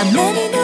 I'm ready.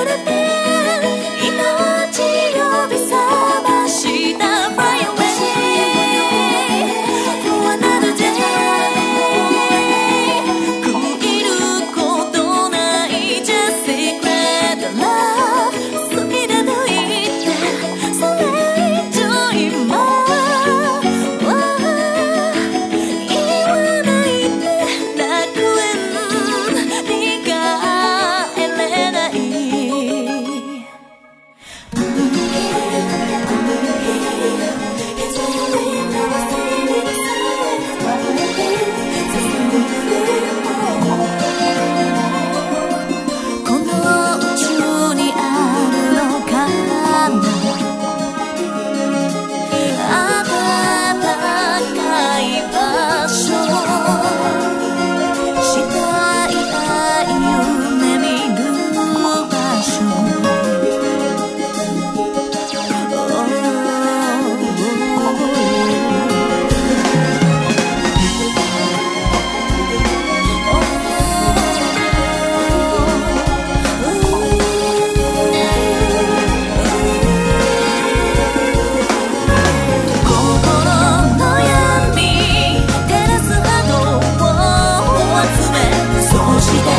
música.